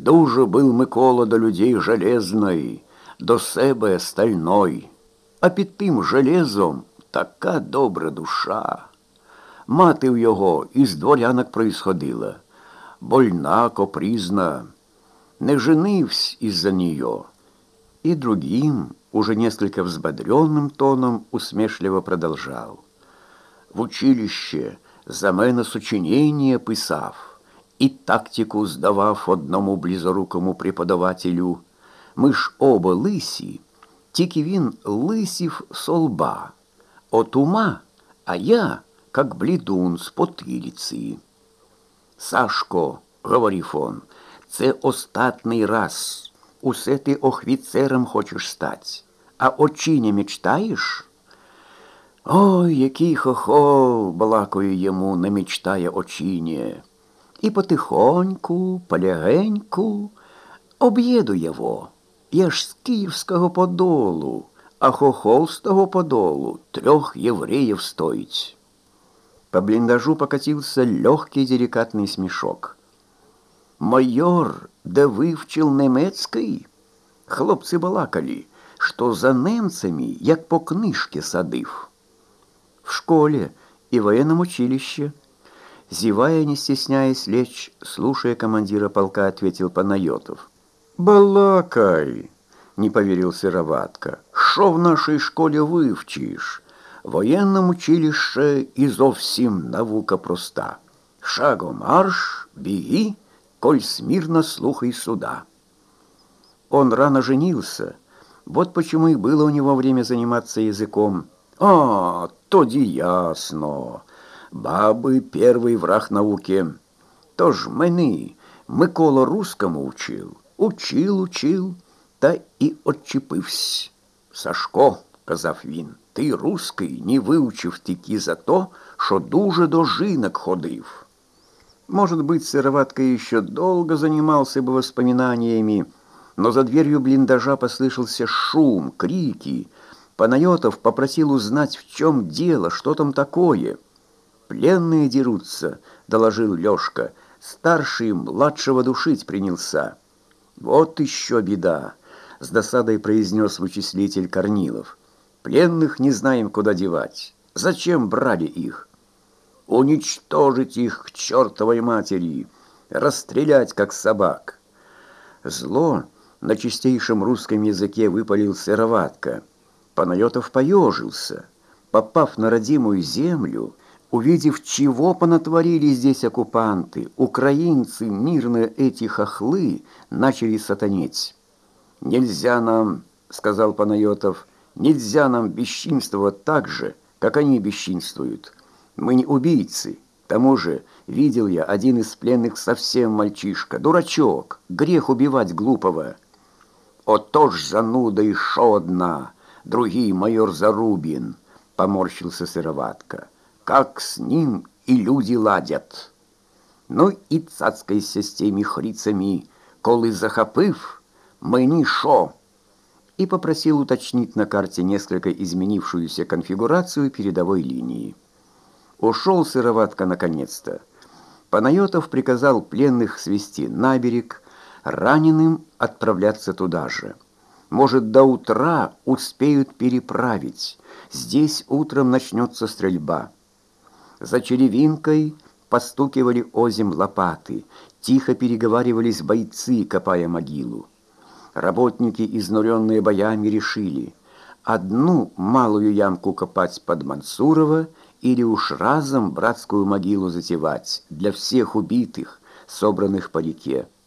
Дуже был Микола до людей железний, до себе стальной, а під тим железом така добра душа. Мати в його із дворянок происходила, больна, копризна, не женивсь из-за нее. И другим, уже несколько взбодренным тоном, усмешливо продолжал. В училище за мене сочинення писав і тактику здавав одному близорукому преподавателю. Ми ж оба лисі, тільки він лисів солба, от ума, а я, как блідун з потилиці. Сашко, говорив он, це остатний раз. Усе ти охвіцером хочеш стать, а очі не мечтаєш? Ой, який хохол, балакою йому не мечтає очині. І потихоньку, полягеньку об'їду його. Я ж з Київського подолу, а хохол з того подолу трьох євреїв стоїть. По блиндажу покатился легкий деликатный смешок. «Майор, да вивчил немецький?» Хлопці балакали, что за немцами, як по книжке садив. В школе и военном училище. Зевая, не стесняясь лечь, слушая командира полка, ответил Панайотов. «Балакай!» — не поверил Сыроватка. «Шо в нашей школе вивчиш? В военном училище и зовсім наука проста. Шагом марш, беги, коль смирно слухай суда». Он рано женился. Вот почему и было у него время заниматься языком. А, тоді ясно. Баби первый враг науки. Тож мені Микола русскому учил, учил, учил, та і отчепився. Сашко, казав він, ти русский не вивчив тільки за то, що дуже до жінок ходив. Может быть, Сыроватка еще долго занимался бы воспоминаниями, но за дверью блиндажа послышался шум, крики. Панайотов попросил узнать, в чем дело, что там такое. «Пленные дерутся», — доложил Лёшка. «Старший младшего душить принялся». «Вот еще беда», — с досадой произнес вычислитель Корнилов. «Пленных не знаем, куда девать. Зачем брали их?» «Уничтожить их к чертовой матери! Расстрелять, как собак!» Зло на чистейшем русском языке выпалил сыроватка. Панайотов поежился. Попав на родимую землю, увидев, чего понатворили здесь оккупанты, украинцы, мирные эти хохлы, начали сатанеть. «Нельзя нам, — сказал Панайотов, — нельзя нам бесчинствовать так же, как они бесчинствуют. Мы не убийцы. К тому же, видел я, один из пленных совсем мальчишка, дурачок, грех убивать глупого». «Отож зануда еще одна, другий майор Зарубин», — поморщился Сыроватка. «Как с ним и люди ладят». Ну і цацкайся з теми хрицами, коли захопив, мені шо? И попросил уточнить на карте несколько изменившуюся конфигурацию передовой линии. Ушел Сыроватка наконец-то. Панайотов приказал пленных свести на берег, раненым отправляться туда же. Может, до утра успеют переправить. Здесь утром начнется стрельба. За черевинкой постукивали озим лопаты, тихо переговаривались бойцы, копая могилу. Работники, изнуренные боями, решили одну малую ямку копать под Мансурова или уж разом братскую могилу затевать для всех убитых, собранных по реке.